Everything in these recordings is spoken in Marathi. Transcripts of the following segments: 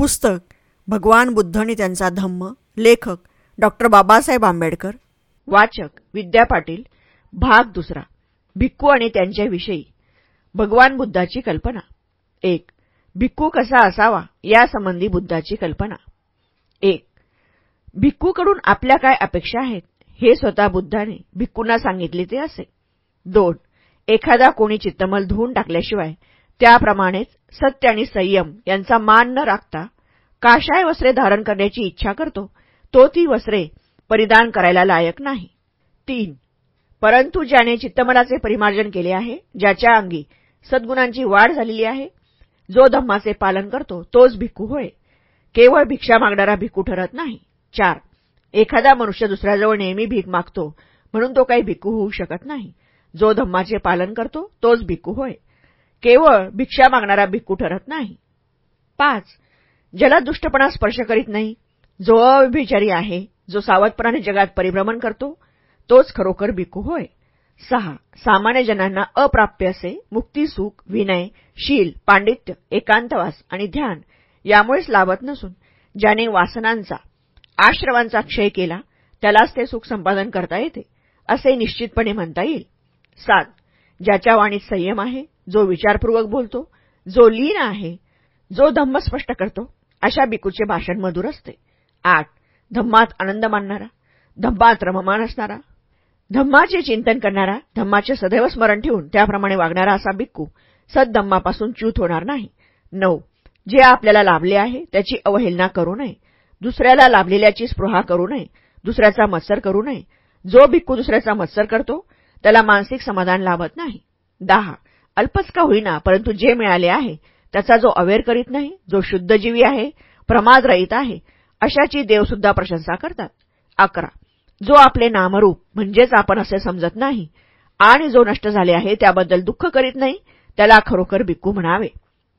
पुस्तक भगवान बुद्ध आणि त्यांचा धम्म लेखक डॉक्टर बाबासाहेब आंबेडकर. वाचक विद्या पाटील. भाग दुसरा भिक्खू आणि त्यांच्याविषयी भगवान बुद्धाची कल्पना. एक भिक्खू कसा असावा यासंबंधी बुद्धाची कल्पना. एक भिक्खूकडून आपल्या काय अपेक्षा आहेत हे स्वतः बुद्धाने भिक्खूंना सांगितले ते असे. दोन एखादा कोणी चित्तमल धुवून टाकल्याशिवाय त्याप्रमाणेच सत्य आणि संयम यांचा मान न राखता काशाय वस्त्रे धारण करण्याची इच्छा करतो तो ती वस्त्रे परिधान करायला लायक नाही. तीन परंतु ज्याने चित्तमलाचे परिमार्जन केले आहे ज्याच्या अंगी सद्गुणांची वाढ झालेली आहे जो धम्माचे पालन करतो तोच भिक्खू होय. केवळ भिक्षा मागणारा भिक्खू ठरत नाही. चार एखादा मनुष्य दुसऱ्याजवळ नेहमी भीक मागतो म्हणून तो काही भिक्खू होऊ शकत नाही. जो धम्माचे पालन करतो तोच भिक्खू होय. केवळ भिक्षा मागणारा भिक्खू ठरत नाही. पाच ज्याला दुष्टपणा स्पर्श करीत नाही. जो अव्यभिचारी आहे जो सावधपणाने जगात परिभ्रमण करतो तोच खरोखर भिक्खू होय. सहा सामान्य जनांना अप्राप्य असे मुक्तीसुख विनय शील पांडित्य एकांतवास आणि ध्यान यामुळेच लाभत नसून ज्याने वासनांचा आश्रवांचा क्षय केला त्यालाच ते सुख संपादन करता येते असे निश्चितपणे म्हणता येईल. सात ज्याच्या वाणीत संयम आहे जो विचारपूर्वक बोलतो जो लीन आहे जो धम्म स्पष्ट करतो अशा बिकूचे भाषण मधुर असते. आठ धम्मात आनंद मानणारा धम्मात रममान असणारा धम्माचे चिंतन करणारा धम्माचे सदैव स्मरण ठेवून त्याप्रमाणे वागणारा असा बिक्कू सद्धम्मापासून च्यूत होणार नाही. नऊ जे आपल्याला लाभले आहे त्याची अवहेलना करू नये. दुसऱ्याला लाभलेल्याची स्पृहा करू नये. दुसऱ्याचा मत्सर करू नये. जो भिक्खू दुसऱ्याचा मत्सर करतो त्याला मानसिक समाधान लाभत नाही. दहा अल्पच का होईना परंतु जे मिळाले आहे त्याचा जो अवेर करीत नाही जो शुद्धजीवी आहे प्रमादरहित आहे अशाची देवसुद्धा प्रशंसा करतात. अकरा. जो आपले नामरूप म्हणजेच आपण असे समजत नाही आणि जो नष्ट झाले आहे त्याबद्दल दुःख करीत नाही त्याला खरोखर भिक्खू म्हणावे.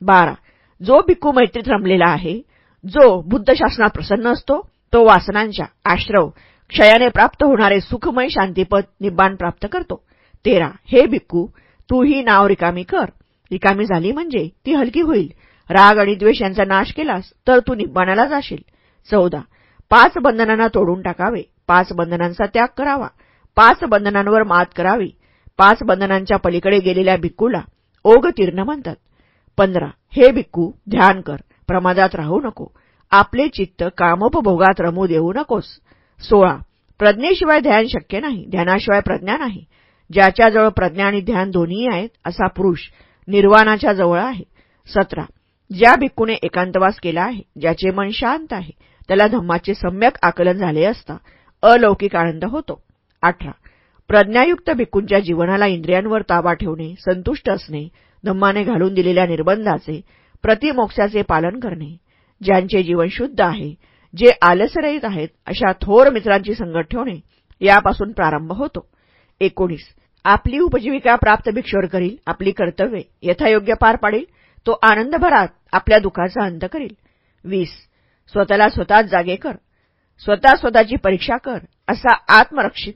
बारा. जो भिक्खू मैत्रीत रमलेला आहे जो बुद्ध शासनात प्रसन्न असतो तो वासनांच्या आश्रव क्षयाने प्राप्त होणारे सुखमय शांतीपद निब्बाण प्राप्त करतो. तेरा. हे भिक्खू तू ही नाव रिकामी कर. रिकामी झाली म्हणजे ती हलकी होईल. राग आणि द्वेष यांचा नाश केलास तर तू निब्बाणाला जाशील. चौदा. पाच बंधनांना तोडून टाकावे. पाच बंधनांचा त्याग करावा. पाच बंधनांवर मात करावी. पाच बंधनांच्या पलीकडे गेलेल्या भिक्कूला ओग तीर्ण म्हणतात. पंधरा. हे भिक्कू ध्यान कर. प्रमादात राहू नको. आपले चित्त कामोपभोगात रमू देऊ नकोस. सोळा. प्रज्ञेशिवाय ध्यान शक्य नाही. ध्यानाशिवाय प्रज्ञा नाही. ज्याच्याजवळ प्रज्ञा आणि ध्यान दोन्ही आहेत असा पुरुष निर्वाणाच्या जवळ आहे. सतरा. ज्या भिक्खूने एकांतवास केला आहे ज्याचे मन शांत आहे त्याला धम्माचे सम्यक आकलन झाले असता अलौकिक आनंद होतो. अठरा. प्रज्ञायुक्त भिक्खूंच्या जीवनाला इंद्रियांवर ताबा ठेवणे संतुष्ट असणे धम्माने घालून दिलेल्या निर्बंधाचे प्रतिमोक्षाचे पालन करणे ज्यांचे जीवन शुद्ध आहे जे आलसरहित आहेत अशा थोर मित्रांची संगत ठेवणे यापासून प्रारंभ होतो. एकोणीस. आपली उपजीविका प्राप्त भिक्षोर करील आपली कर्तव्ये यथायोग्य पार पाडील तो आनंदभरात आपल्या दुःखाचा अंत करील. वीस. स्वतःला स्वतःच जागे कर. स्वतः स्वतःची परीक्षा कर असा आत्मरक्षित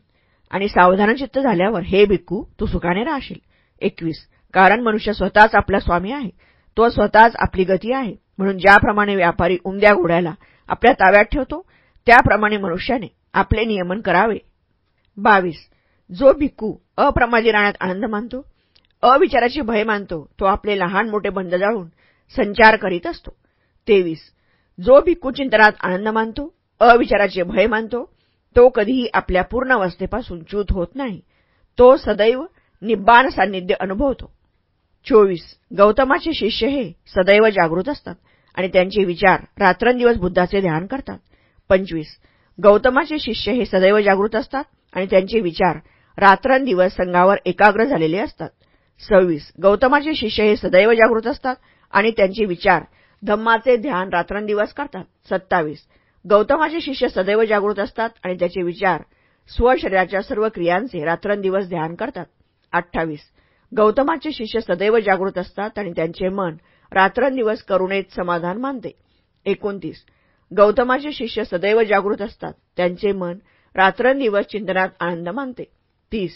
आणि सावधानचित्त झाल्यावर हे भिक्खू तू सुखाने राहशील. एकवीस. कारण मनुष्य स्वतःच आपला स्वामी आहे. तो स्वतःच आपली गती आहे. म्हणून ज्याप्रमाणे व्यापारी उमद्या घोड्याला आपल्या ताब्यात ठेवतो त्याप्रमाणे मनुष्याने आपले नियमन करावे. बावीस. जो भिक्खू अप्रमादी राहण्यात आनंद मानतो अविचाराची भय मानतो तो आपले लहान मोठे बंद जाळून संचार करीत असतो. तेवीस. जो भिक्खू चिंतनात आनंद मानतो अविचाराचे भय मानतो तो कधीही आपल्या पूर्ण अवस्थेपासून च्यूत होत नाही. तो सदैव निब्बाण सान्निध्य अनुभवतो. चोवीस. गौतमाचे शिष्य हे सदैव जागृत असतात आणि त्यांचे विचार रात्रंदिवस बुद्धाचे ध्यान करतात. पंचवीस. गौतमाचे शिष्य हे सदैव जागृत असतात आणि त्यांचे विचार रात्रंदिवस संघावर एकाग्र झालेले असतात. सव्वीस गौतमाचे शिष्य हे सदैव जागृत असतात आणि त्यांचे विचार धम्माचे ध्यान रात्रंदिवस करतात. सत्तावीस गौतमाचे शिष्य सदैव जागृत असतात आणि त्याचे विचार स्वशरीराच्या सर्व क्रियांचे रात्रंदिवस ध्यान करतात. अठ्ठावीस गौतमाचे शिष्य सदैव जागृत असतात आणि त्यांचे मन रात्रंदिवस करुणेत समाधान मानते. एकोणतीस गौतमाचे शिष्य सदैव जागृत असतात. त्यांचे मन रात्रंदिवस चिंतनात आनंद मानते. तीस.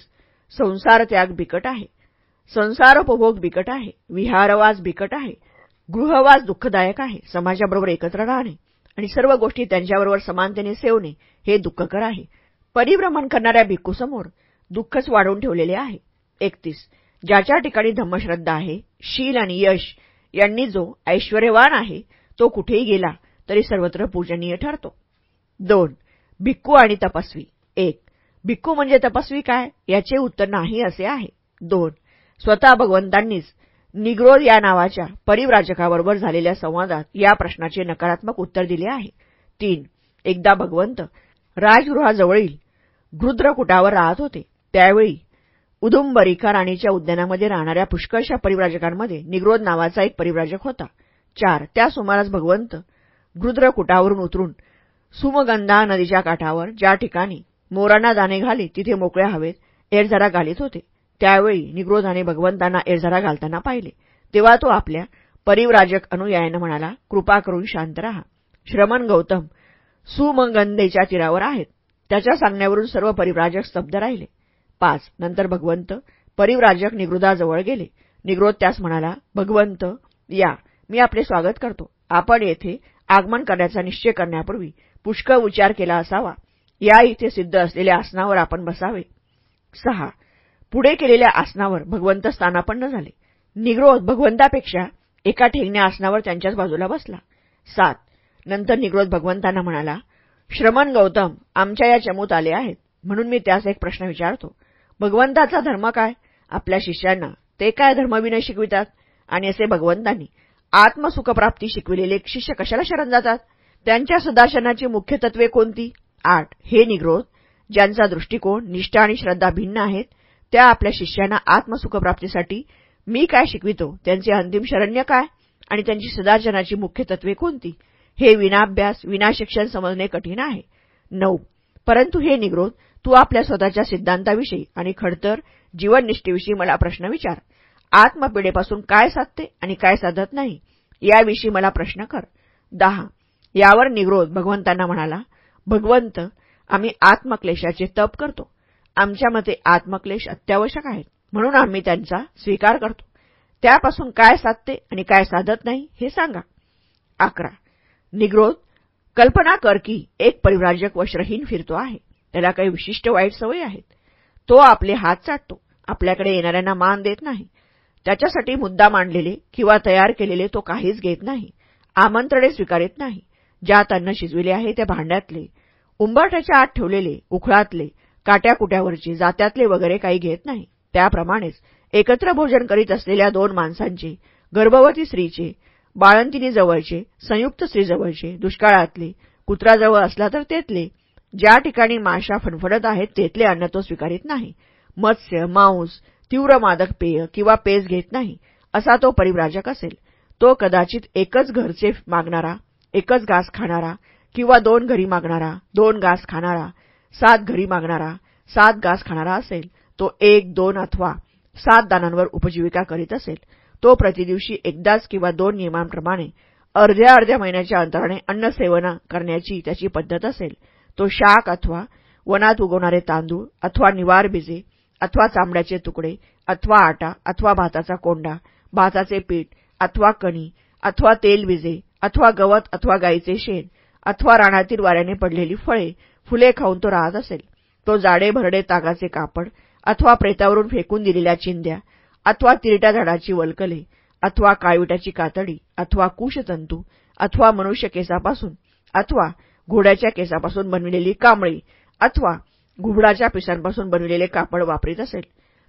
संसार त्याग बिकट आहे. संसारोपभोग बिकट आहे. विहारवास बिकट आहे. गृहवास दुःखदायक आहे. समाजाबरोबर एकत्र राहणे आणि सर्व गोष्टी त्यांच्याबरोबर समानतेने सेवणे हे दुःखकर आहे. परिभ्रमण करणाऱ्या भिक्खूसमोर दुःखच वाढवून ठेवलेले आहे. एकतीस. ज्याच्या ठिकाणी धम्मश्रद्धा आहे शील आणि यश यांनी जो ऐश्वर्यवान आहे तो कुठेही गेला तरी सर्वत्र पूजनीय ठरतो. दोन. भिक्खू आणि तपस्वी. एक. भिक्खू म्हणजे तपस्वी काय? याचे उत्तर नाही असे आहे. दोन स्वतः भगवंतांनीच निग्रोध या नावाच्या परिव्राजकाबरोबर झालेल्या संवादात या प्रश्नाचे नकारात्मक उत्तर दिले आहे. तीन एकदा भगवंत राजगृहाजवळील गृद्रकुटावर राहत होते. त्यावेळी उदुंबरिका राणीच्या उद्यानामध्ये राहणाऱ्या पुष्कळशा परिव्राजकांमध्ये निग्रोध नावाचा एक परिव्राजक होता. चार त्या सुमारास भगवंत गृद्रकुटावरून उतरून सुमगंधा नदीच्या काठावर ज्या ठिकाणी मोरांना दाणे घाली तिथे मोकळ्या हवेत. एरझरा घालीत होते. त्यावेळी निग्रोधाने भगवंतांना एरझरा घालताना पाहिले. तेव्हा तो आपल्या परिव्राजक अनुयायानं म्हणाला कृपा करून शांत रहा. श्रमण गौतम सुमगंधेच्या तीरावर आहेत. त्याच्या सांगण्यावरून सर्व परिव्राजक स्तब्ध राहिले. पाच नंतर भगवंत परिव्राजक निगृदाजवळ गेले. निग्रोध त्यास म्हणाला भगवंत या मी आपले स्वागत करतो. आपण येथे आगमन करण्याचा निश्चय करण्यापूर्वी पुष्कळ विचार केला असावा. या इथे सिद्ध असलेल्या आसनावर आपण बसावे. सहा. पुढे केलेल्या आसनावर भगवंत स्थानापन्न झाले. निग्रोध भगवंतापेक्षा एका ठेंगण्या आसनावर त्यांच्याच बाजूला बसला. सात. नंतर निग्रोध भगवंतांना म्हणाला श्रमण गौतम आमच्या या चमूत आले आहेत. म्हणून मी त्यास एक प्रश्न विचारतो. भगवंताचा धर्म काय? आपल्या शिष्यांना ते काय धर्मविनय शिकवितात? आणि असे भगवंतांनी आत्मसुखप्राप्ती शिकविलेले शिष्य कशाला शरण जातात? त्यांच्या सदाशनाची मुख्य तत्वे कोणती? आठ. हे निग्रोध ज्यांचा दृष्टिकोन निष्ठा आणि श्रद्धा भिन्न आहेत त्या आपल्या शिष्यांना आत्मसुखप्राप्तीसाठी मी काय शिकवितो? त्यांचे अंतिम शरण्य काय? आणि त्यांची सदार्जनाची मुख्य तत्वे कोणती? हे विनाभ्यास विनाशिक्षण समजणे कठीण आहे. नऊ. परंतु हे निग्रोध तू आपल्या स्वतःच्या सिद्धांताविषयी आणि खडतर जीवननिष्ठेविषयी मला प्रश्न विचार. आत्मपिढेपासून काय साधते आणि काय साधत नाही? याविषयी मला प्रश्न कर. दहा. यावर निग्रोध भगवंतांना म्हणाला भगवंत आम्ही आत्मक्लेशाचे तप करतो. आमच्या मते आत्मक्लेश अत्यावश्यक आहेत म्हणून आम्ही त्यांचा स्वीकार करतो. त्यापासून काय साधते आणि काय साधत नाही हे सांगा. अकरा. निग्रोध. कल्पना कर की एक परिव्राजक वस्त्रहीन फिरतो आहे. त्याला काही विशिष्ट वाईट सवयी आहेत. तो आपले हात चाटतो. आपल्याकडे येणाऱ्यांना मान देत नाही. त्याच्यासाठी मुद्दा मांडलेले किंवा तयार केलेले तो काहीच घेत नाही. आमंत्रणे स्वीकारित नाही. ज्यात अन्न शिजविले आहे त्या भांड्यातले. उंबरठ्याच्या आत ठेवलेले उखळातले काट्याकुट्यावरचे जात्यातले वगैरे काही घेत नाही. त्याप्रमाणेच एकत्र भोजन करीत असलेल्या दोन माणसांचे गर्भवती स्त्रीचे बाळंतिनी जवळचे संयुक्त स्त्रीजवळचे दुष्काळातले कुत्राजवळ असला तर तेथले ज्या ठिकाणी माशा फणफडत आहेत तेथले अन्न तो स्वीकारित नाही. मत्स्य मांस तीव्र मादक पेय किंवा पेज घेत नाही असा तो परिव्राजक असेल. तो कदाचित एकच घरचे मागणारा एकच घास खाणारा किंवा दोन घरी मागणारा दोन घास खाणारा सात घरी मागणारा सात घास खाणारा असेल तो एक दोन अथवा सात दानांवर उपजीविका करीत असेल तो प्रतिदिवशी एकदाच किंवा दोन नियमांप्रमाणे अर्ध्या अर्ध्या महिन्याच्या अंतराने अन्नसेवना करण्याची त्याची पद्धत असेल तो शाक अथवा वनात उगवणारे तांदूळ अथवा निवार बिजे अथवा चांबड्याचे तुकडे अथवा आटा अथवा भाताचा कोंडा भाताचे पीठ अथवा कणी अथवा तेलबिजे अथवा गवत अथवा गाईचे शेण अथवा रानातील वाऱ्याने पडलेली फळे फुले खाऊन तो राहत असेल. तो जाडे भरडे तागाचे कापड अथवा प्रेतावरून फेकून दिलेल्या चिंध्या अथवा तिरट्या झाडाची वलकले अथवा काळविटाची कातडी अथवा कुशतंतू अथवा मनुष्य केसापासून अथवा घोड्याच्या केसापासून बनविलेली कांबळी अथवा घुबडाच्या पिसांपासून बनविलेले कापड वापरीत असेल.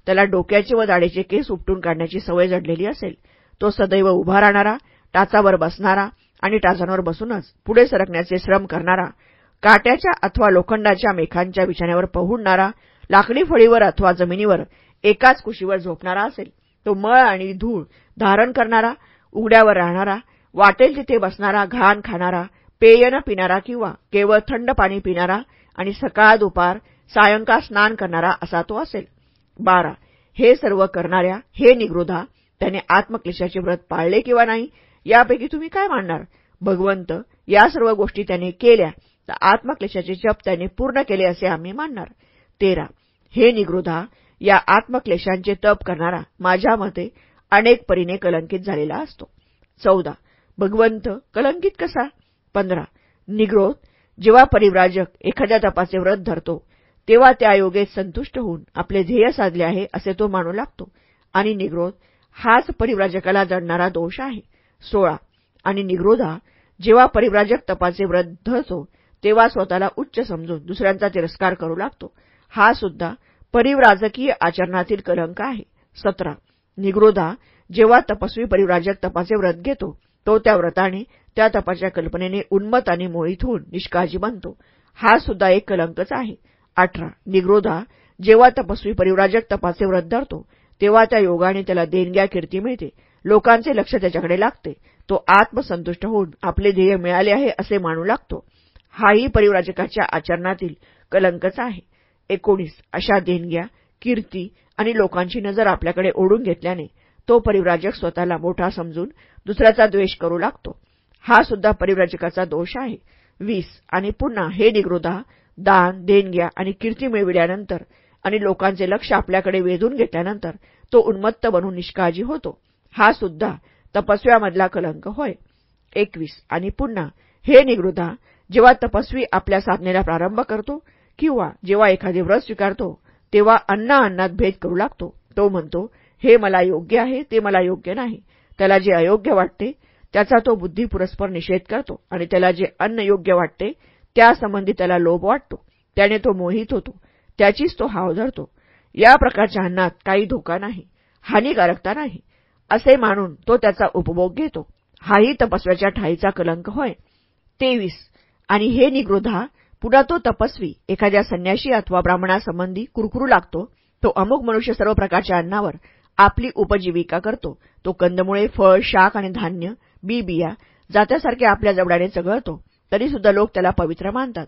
त्याला डोक्याचे व दाढीचे केस उपटून काढण्याची सवय जडलेली असेल. तो सदैव उभा राहणारा टाचावर बसणारा आणि टाचांवर बसूनच पुढे सरकण्याचे श्रम करणारा काट्याच्या अथवा लोखंडाच्या मेखांच्या बिछाण्यावर पहुडणारा लाकडी फळीवर अथवा जमिनीवर एकाच कुशीवर झोपणारा असेल तो मळ आणि धूळ धारण करणारा उघड्यावर राहणारा वाटेल तिथे बसणारा घाण खाणारा पेयनं पिणारा किंवा केवळ थंड पाणी पिणारा आणि सकाळ दुपार सायंकाळ स्नान करणारा असा तो असेल. बारा. हे सर्व करणाऱ्या हे निगृधा त्याने आत्मक्लेशाचे व्रत पाळले किंवा नाही यापैकी तुम्ही काय मानणार भगवंत या सर्व गोष्टी त्याने केल्या तर आत्मक्लेशाचे जप त्याने पूर्ण केले असे आम्ही मानणार. तेरा. हे निगृधा या आत्मक्लेशांचे तप करणारा माझ्या मते अनेक परीने कलंकित झालेला असतो. चौदा. भगवंत कलंकित कसा? पंधरा. निग्रोध जेव्हा परिव्राजक एखाद्या तपाचे व्रत धरतो तेव्हा त्या योगे संतुष्ट होऊन आपले ध्येय साधले आहे असे तो मानू लागतो. आणि निग्रोध हाच परिव्राजकाला जडणारा दोष आहे. सोळा. आणि निग्रोधा जेव्हा परिव्राजक तपाचे व्रत धरतो तेव्हा स्वतःला उच्च समजून दुसऱ्यांचा तिरस्कार करू लागतो. हा सुद्धा परिव्राजकीय आचरणातील कलंक आहे. सतरा. निग्रोधा जेव्हा तपस्वी परिव्राजक तपाचे व्रत घेतो तो त्या व्रताने त्या तपाच्या कल्पनेने उन्मत आणि मोहित होऊन निष्काळजी बनतो. हा सुद्धा एक कलंकच आहे. अठरा. निग्रोधा जेव्हा तपस्वी परिव्राजक तपाचे व्रत धरतो तेव्हा त्या योगाने त्याला देणग्या कीर्ती मिळते. लोकांचे लक्ष त्याच्याकडे लागते. तो आत्मसंतुष्ट होऊन आपले ध्येय मिळाले आहे असे मानू लागतो. हाही परिव्राजकाच्या आचरणातील कलंकच आहे. एकोणीस अशा देणग्या कीर्ती आणि लोकांची नजर आपल्याकडे ओढून घेतल्याने तो परिव्राजक स्वतःला मोठा समजून दुसऱ्याचा द्वेष करू लागतो. हा सुद्धा परिव्राजकाचा दोष आहे. वीस आणि पुन्हा हे निग्रोधा दान देणग्या आणि कीर्ती मिळविल्यानंतर आणि लोकांचे लक्ष आपल्याकडे वेधून घेतल्यानंतर तो उन्मत्त बनून निष्काळजी होतो. हा सुद्धा तपस्व्यामधला कलंक होय. एकवीस. आणि पुन्हा हे निगृधा जेव्हा तपस्वी आपल्या साधनेला प्रारंभ करतो किंवा जेव्हा एखादे व्रत स्वीकारतो तेव्हा अन्ना अन्नात भेद करू लागतो. तो म्हणतो हे मला योग्य आहे ते मला योग्य नाही. त्याला जे अयोग्य वाटते त्याचा तो बुद्धी पुरस्पर निषेध करतो. आणि त्याला जे अन्न योग्य वाटते त्यासंबंधी त्याला लोभ वाटतो. त्याने तो मोहित होतो. त्याचीच तो हाव धरतो. या प्रकारच्या अन्नात काही धोका नाही. हानिकारकता नाही. असे मानून तो त्याचा उपभोग घेतो. हाही तपस्व्याच्या ठाईचा कलंक होय. तेवीस. आणि हे निग्रोधा पुन्हा तो तपस्वी एखाद्या संन्याशी अथवा ब्राह्मणासंबंधी कुरकुरू लागतो तो अमुक मनुष्य सर्व प्रकारच्या अन्नावर आपली उपजीविका करतो. तो कंदमुळे फळ शाक आणि धान्य बी बिया जात्यासारखे आपल्या जबड्याने चघळतो तरीसुद्धा लोक त्याला पवित्र मानतात.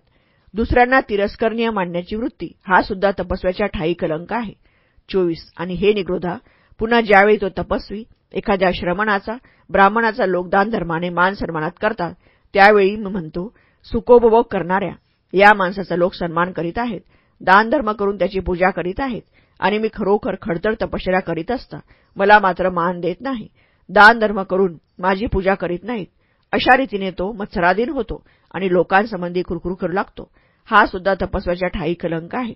दुसऱ्यांना तिरस्करणीय मानण्याची वृत्ती हा सुद्धा तपस्व्याच्या ठाई कलंक आहे. चोवीस. आणि हे निग्रोधा पुन्हा ज्यावेळी तो तपस्वी एखाद्या श्रमणाचा ब्राह्मणाचा लोकदान धर्माने मान सन्मानात करतात त्यावेळी मी म्हणतो सुखोपभोग करणाऱ्या या माणसाचा लोक सन्मान करीत आहेत दानधर्म करून त्याची पूजा करीत आहेत आणि मी खरोखर खडतर तपश्चर्या करीत असता मला मात्र मान देत नाही दानधर्म करून माझी पूजा करीत नाहीत. अशा रीतीने तो मत्सराधीन होतो आणि लोकांसंबंधी कुरकुर करू लागतो. हा सुद्धा तपस्व्याच्या ठाई कलंक आहे.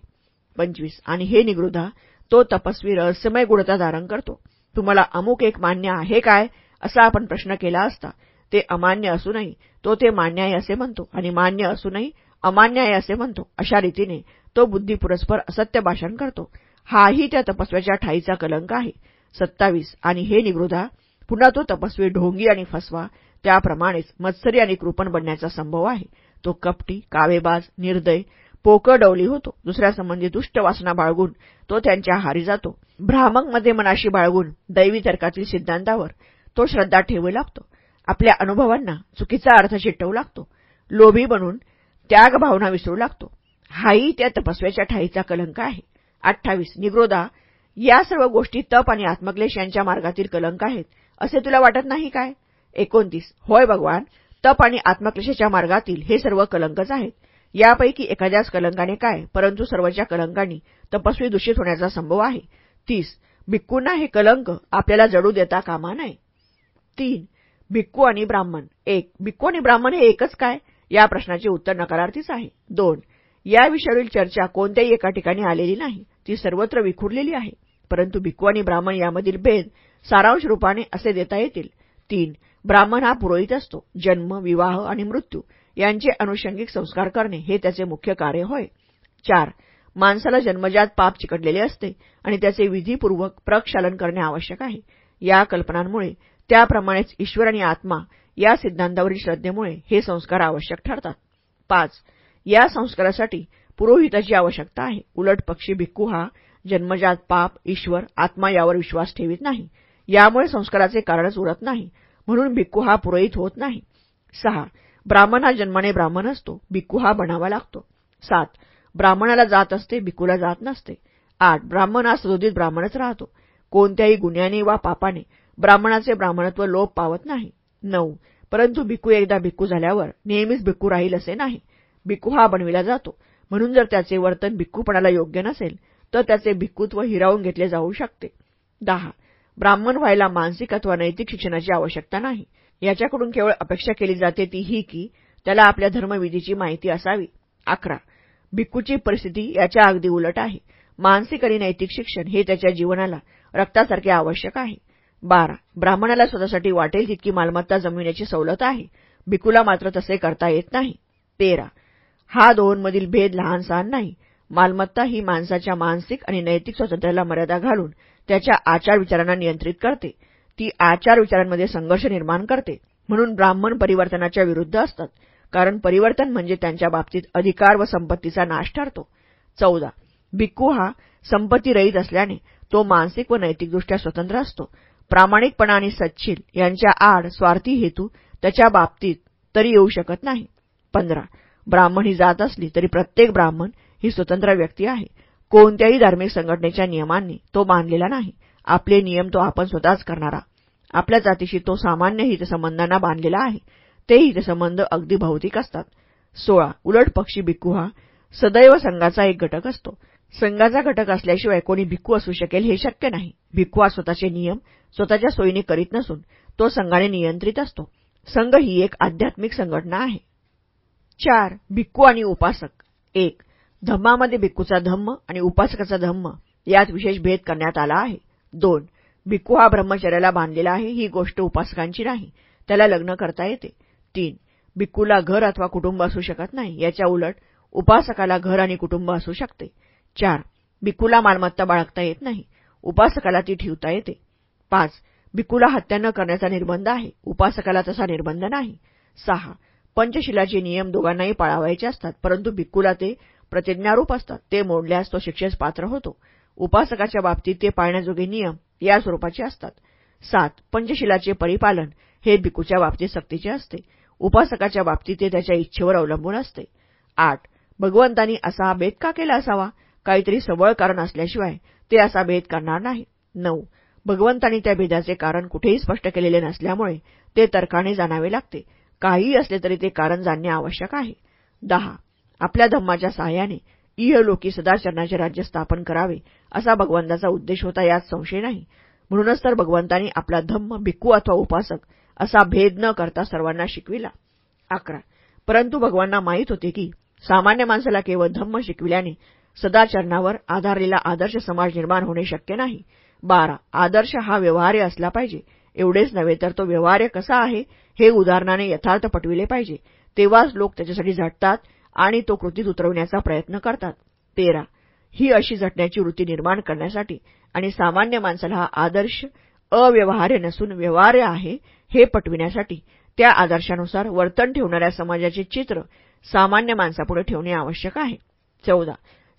पंचवीस. आणि हे निगृधा तो तपस्वी रहस्यमय गुणता धारण करतो. तुम्हाला अमुक एक मान्य आहे काय? असा आपण प्रश्न केला असता. ते अमान्य असूनही तो ते मान्य आहे असे म्हणतो आणि मान्य असूनही अमान्य आहे असे म्हणतो. अशा रीतीने तो बुद्धीपुरस्पर असत्य भाषण करतो. हाही त्या तपस्व्याच्या ठाईचा कलंक आहे. सत्तावीस. आणि हे निगृधा पुन्हा तो तपस्वी ढोंगी आणि फसवा त्याप्रमाणेच मत्सरी आणि कृपण बनण्याचा संभव आहे. तो कपटी कावेबाज निर्दय पोकळ डवली होतो. दुसऱ्यासंबंधी दुष्ट वासना बाळगून तो त्यांच्या हारी जातो. भ्रामकमध्ये मनाशी बाळगून दैवी तर्कातील सिद्धांतावर तो श्रद्धा ठेवू लागतो. आपल्या अनुभवांना चुकीचा अर्थ चिटवू लागतो. लोभी बनून त्याग भावना विसरू लागतो. हाही त्या तपस्व्याच्या ठाईचा कलंक आहे. अठ्ठावीस. निग्रोदा या सर्व गोष्टी तप आणि आत्मक्लेश यांच्या मार्गातील कलंक आहेत. असे तुला वाटत नाही काय? एकोणतीस. होय भगवान तप आणि आत्मक्लेशाच्या मार्गातील हे सर्व कलंकच आहेत. यापैकी एखाद्याच कलंकाने काय परंतु सर्वच्या कलंकांनी तपस्वी दूषित होण्याचा संभव आहे. तीस भिक्कूंना हे कलंक आपल्याला जडू देता कामा नये. तीन भिक्कू आणि ब्राह्मण. एक भिक्कू आणि ब्राह्मण हे एकच काय? या प्रश्नाचे उत्तर नकारार्थीच आहे. दोन या विषयावरील चर्चा कोणत्याही एका ठिकाणी आलेली नाही. ती सर्वत्र विखुरलेली आहे. परंतु भिक्खू आणि ब्राह्मण यामधील भेद सारांश रूपाने असे देता येतील. तीन ब्राह्मण हा पुरोहित असतो. जन्म विवाह आणि मृत्यू. यांचे अनुषंगिक संस्कार करणे हे त्याचे मुख्य कार्य होय. चार माणसाला जन्मजात पाप चिकटलेले असते आणि त्याचे विधीपूर्वक प्रक्षालन करणे आवश्यक आहे. या कल्पनांमुळे त्याप्रमाणेच ईश्वर आणि आत्मा या सिद्धांतावरील श्रद्धेमुळे हे संस्कार आवश्यक ठरतात. पाच या संस्कारासाठी पुरोहिताची आवश्यकता आहे. उलट पक्षी भिक्खू हा जन्मजात पाप ईश्वर आत्मा यावर विश्वास ठेवित नाही. यामुळे संस्काराचे कारणच उरत नाही. म्हणून भिक्खू हा पुरोहित होत नाही. सहा ब्राह्मण हा जन्माने ब्राह्मण असतो भिक्खू हा बनावा लागतो. सात ब्राह्मणाला जात असते भिक्खूला जात नसते. आठ ब्राह्मण हा सदोदित ब्राह्मणच राहतो. कोणत्याही गुन्ह्याने वा पापाने ब्राह्मणाचे ब्राह्मणत्व लोप पावत नाही. नऊ परंतु भिक्खू एकदा भिक्खू झाल्यावर नेहमीच भिक्खू राहील असे नाही. भिक्खू हा बनविला जातो. म्हणून जर त्याचे वर्तन भिक्खूपणाला योग्य नसेल तर त्याचे भिक्खूत्व हिरावून घेतले जाऊ शकते. दहा ब्राह्मण व्हायला मानसिक अथवा नैतिक शिक्षणाची आवश्यकता नाही. याच्याकडून केवळ अपेक्षा केली जाते ती ही की त्याला आपल्या धर्मविधीची माहिती असावी. अकरा. भिक्खूची परिस्थिती याच्या अगदी उलट आहे. मानसिक आणि नैतिक शिक्षण हे त्याच्या जीवनाला रक्तासारखे आवश्यक आहे. बारा. ब्राह्मणाला स्वतःसाठी वाटेल तितकी मालमत्ता जमविण्याची सवलत आहे. भिकूला मात्र तसे करता येत नाही. तेरा. हा दोनमधील भेद लहान सहान नाही. मालमत्ता ही माणसाच्या मानसिक आणि नैतिक स्वातंत्र्याला मर्यादा घालून त्याच्या आचार विचारांना नियंत्रित करते. ती आचार विचारांमध्ये संघर्ष निर्माण करते. म्हणून ब्राह्मण परिवर्तनाच्या विरुद्ध असतात. कारण परिवर्तन म्हणजे त्यांच्या बाबतीत अधिकार व संपत्तीचा नाश ठरतो. चौदा. भिक्खू हा संपत्ती रहित असल्याने तो मानसिक व नैतिकदृष्ट्या स्वतंत्र असतो. प्रामाणिकपणा आणि सच्शील यांच्या आड स्वार्थी हेतू त्याच्या बाबतीत तरी येऊ शकत नाही. पंधरा. ब्राह्मण ही जात असली तरी प्रत्येक ब्राह्मण ही स्वतंत्र व्यक्ती आहे. कोणत्याही धार्मिक संघटनेच्या नियमांनी तो बांधलेला नाही. आपले नियम तो आपण स्वतःच करणारा. आपल्या जातीशी तो सामान्य हितसंबंधांना बांधलेला आहे. ते हितसंबंध अगदी भौतिक असतात. सोळा. उलट पक्षी भिक्खू हा सदैव संघाचा एक घटक असतो. संघाचा घटक असल्याशिवाय कोणी भिक्खू असू शकेल हे शक्य नाही. भिक्खू हा स्वतःचे नियम स्वतःच्या सोयीने करीत नसून तो संघाने नियंत्रित असतो. संघ ही एक आध्यात्मिक संघटना आहे. चार. भिक्खू आणि उपासक. एक. धम्मामध्ये भिक्खूचा धम्म आणि उपासकाचा धम्म यात विशेष भेद करण्यात आला आहे. दोन. भिक्खू हा ब्रह्मचर्याला बांधलेला आहे ही गोष्ट उपासकांची नाही. त्याला लग्न करता येते. तीन. भिक्खूला घर अथवा कुटुंब असू शकत नाही याच्या उलट उपासकाला घर आणि कुटुंब असू शकते. चार. भिक्खूला मालमत्ता बाळगता येत नाही उपासकाला ती ठेवता येते. पाच. भिक्खूला हत्या न करण्याचा निर्बंध आहे उपासकाला तसा निर्बंध नाही. सहा. पंचशिलाचे नियम दोघांनाही पाळावायचे असतात परंतु भिक्खूला ते प्रतिज्ञारूप असतात. ते मोडल्यास तो शिक्षेस पात्र होतो. उपासकाच्या बाबतीत ते पाळण्याजोगे नियम या स्वरूपाचे असतात. सात पंचशिलाचे परिपालन हे भिकूच्या बाबतीत सक्तीचे असते. उपासकाच्या बाबतीत ते त्याच्या इच्छेवर अवलंबून असते. आठ भगवंतांनी असा भेद का केला असावा? काहीतरी सबळ कारण असल्याशिवाय ते असा भेद करणार नाही. नऊ भगवंतांनी त्या भेदाचे कारण कुठेही स्पष्ट केलेले नसल्यामुळे ते तर्काने जाणावे लागते. काहीही असले तरी ते कारण जाणणे आवश्यक आहे. दहा आपल्या धम्माच्या सहाय्याने इहलोकी सदाचरणाचे राज्य स्थापन करावे असा भगवंताचा उद्देश होता यात संशय नाही. म्हणूनच तर भगवंतांनी आपला धम्म भिक्खू अथवा उपासक असा भेद न करता सर्वांना शिकविला. अकरा. परंतु भगवांना माहीत होते की सामान्य माणसाला केवळ धम्म शिकविल्याने सदाचरणावर आधारलेला आदर्श समाज निर्माण होणे शक्य नाही. बारा. आदर्श हा व्यवहार्य असला पाहिजे. एवढेच नव्हे तर तो व्यवहार्य कसा आहे हे उदाहरणाने यथार्थ पटविले पाहिजे. तेव्हाच लोक त्याच्यासाठी झटतात आणि तो कृतीत उतरवण्याचा प्रयत्न करतात. तेरा. ही अशी झटण्याची वृत्ती निर्माण करण्यासाठी आणि सामान्य माणसाला हा आदर्श अव्यवहार्य नसून व्यवहार्य आहे हे पटविण्यासाठी त्या आदर्शानुसार वर्तन ठेवणाऱ्या समाजाचे चित्र सामान्य माणसापुढे ठेवणे आवश्यक आहे. चौदा.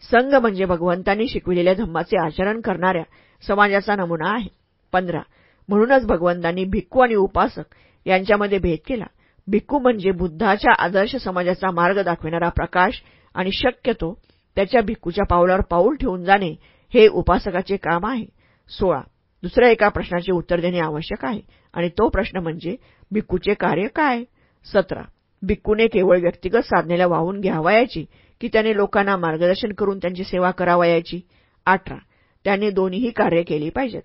संघ म्हणजे भगवंतांनी शिकविलेल्या धम्माचे आचरण करणाऱ्या समाजाचा नमुना आहे. पंधरा. म्हणूनच भगवंतांनी भिक्खू आणि उपासक यांच्यामध्ये भेद केला. भिक्खू म्हणजे बुद्धाच्या आदर्श समाजाचा मार्ग दाखविणारा प्रकाश आणि शक्यतो त्याच्या भिक्खूच्या पावलावर पाऊल ठेवून जाणे हे उपासकाचे काम आहे. सोळा. दुसऱ्या एका प्रश्नाचे उत्तर देणे आवश्यक आहे आणि तो प्रश्न म्हणजे भिक्खूचे कार्य काय? सतरा. भिक्खूने केवळ व्यक्तिगत साधनेला वाहून घ्यावायाची की त्याने लोकांना मार्गदर्शन करून त्यांची सेवा करावयाची? अठरा. त्याने दोन्हीही कार्य केली पाहिजेत.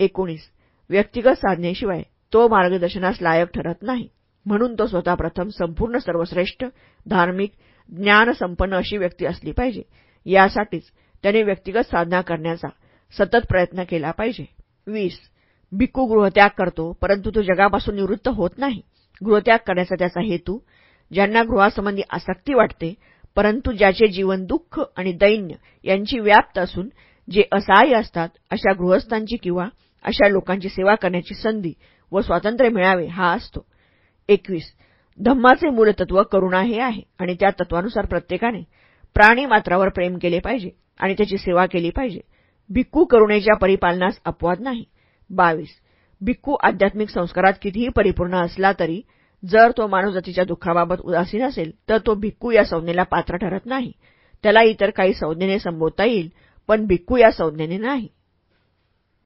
एकोणीस. व्यक्तिगत साधनेशिवाय तो मार्गदर्शनास लायक ठरत नाही. म्हणून तो स्वतः प्रथम संपूर्ण सर्वश्रेष्ठ धार्मिक ज्ञानसंपन्न अशी व्यक्ती असली पाहिजे. यासाठीच त्याने व्यक्तिगत साधना करण्याचा सतत प्रयत्न केला पाहिजे. वीस. भिक्खू गृहत्याग करतो परंतु तो जगापासून निवृत्त होत नाही. गृहत्याग करण्याचा त्याचा हेतू ज्यांना गृहासंबंधी आसक्ती वाटते परंतु ज्याचे जीवन दुःख आणि दैन्य यांची व्याप्त असून जे असहाय्य असतात अशा गृहस्थांची किंवा अशा लोकांची सेवा करण्याची संधी व स्वातंत्र्य मिळावे हा असतो. एकवीस. धम्माचे मूलतत्व करुणा हे आहे आणि त्या तत्वानुसार प्रत्येकाने प्राणी मात्रावर प्रेम केले पाहिजे आणि त्याची सेवा केली पाहिजे. भिक्खू करुणेच्या परिपालनास अपवाद नाही. बावीस. भिक्खू आध्यात्मिक संस्कारात कितीही परिपूर्ण असला तरी जर तो मानवजातीच्या दुःखाबाबत उदासीन असेल तर तो भिक्खू या संज्ञेला पात्र ठरत नाही. त्याला इतर काही संज्ञेने संबोधता येईल पण भिक्खू या संज्ञेने नाही.